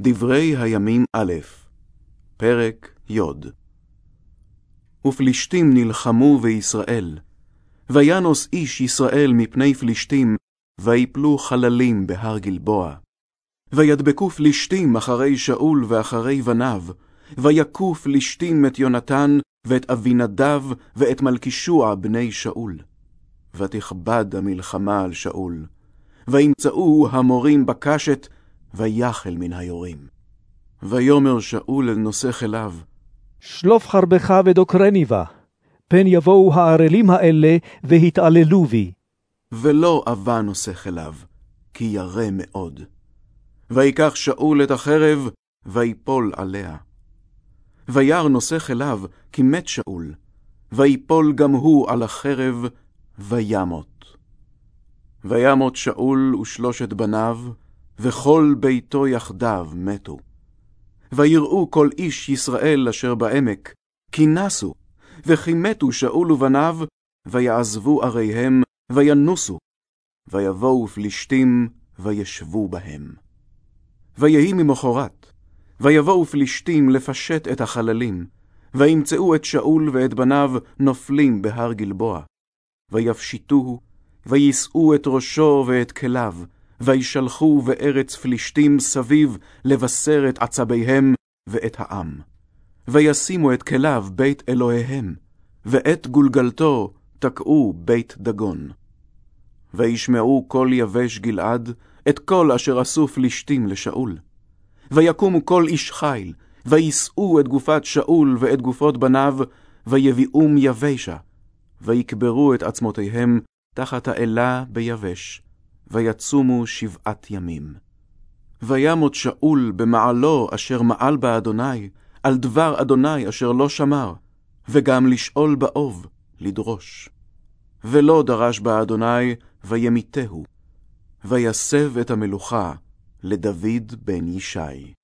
דברי הימים א', פרק י. ופלישתים נלחמו בישראל, וינוס איש ישראל מפני פלישתים, ויפלו חללים בהר גלבוע. וידבקו פלישתים אחרי שאול ואחרי בניו, ויכו פלישתים את יונתן, ואת אבינדב, ואת מלכישוע בני שאול. ותכבד המלחמה על שאול, וימצאו המורים בקשת, ויחל מן היורים. ויאמר שאול אל נושא כליו, שלוף חרבך ודוקרני בה, פן יבואו הערלים האלה והתעללו בי. ולא אבה נושא כליו, כי ירא מאוד. ויקח שאול את החרב, ויפול עליה. וירא נושא כליו, כי מת שאול, ויפול גם הוא על החרב, וימות. וימות שאול ושלושת בניו, וכל ביתו יחדיו מתו. ויראו כל איש ישראל אשר בעמק, כי נסו, וכי מתו שאול ובניו, ויעזבו עריהם, וינוסו, ויבואו פלישתים, וישבו בהם. ויהי ממחרת, ויבואו פלישתים לפשט את החללים, וימצאו את שאול ואת בניו נופלים בהר גלבוע. ויפשיטוהו, ויישאו את ראשו ואת כליו, וישלחו בארץ פלישתים סביב לבשר את עצביהם ואת העם. וישימו את כליו בית אלוהיהם, ואת גולגלתו תקעו בית דגון. וישמעו כל יבש גלעד, את כל אשר עשו פלישתים לשאול. ויקומו כל איש חיל, ויישאו את גופת שאול ואת גופות בניו, ויביאום יבשה, ויקברו את עצמותיהם תחת האלה ביבש, ויצומו שבעת ימים. וימות שאול במעלו אשר מעל בה אדוני, על דבר אדוני אשר לא שמר, וגם לשאול באוב, לדרוש. ולא דרש בה אדוני, וימיתהו, ויסב את המלוכה לדוד בן ישי.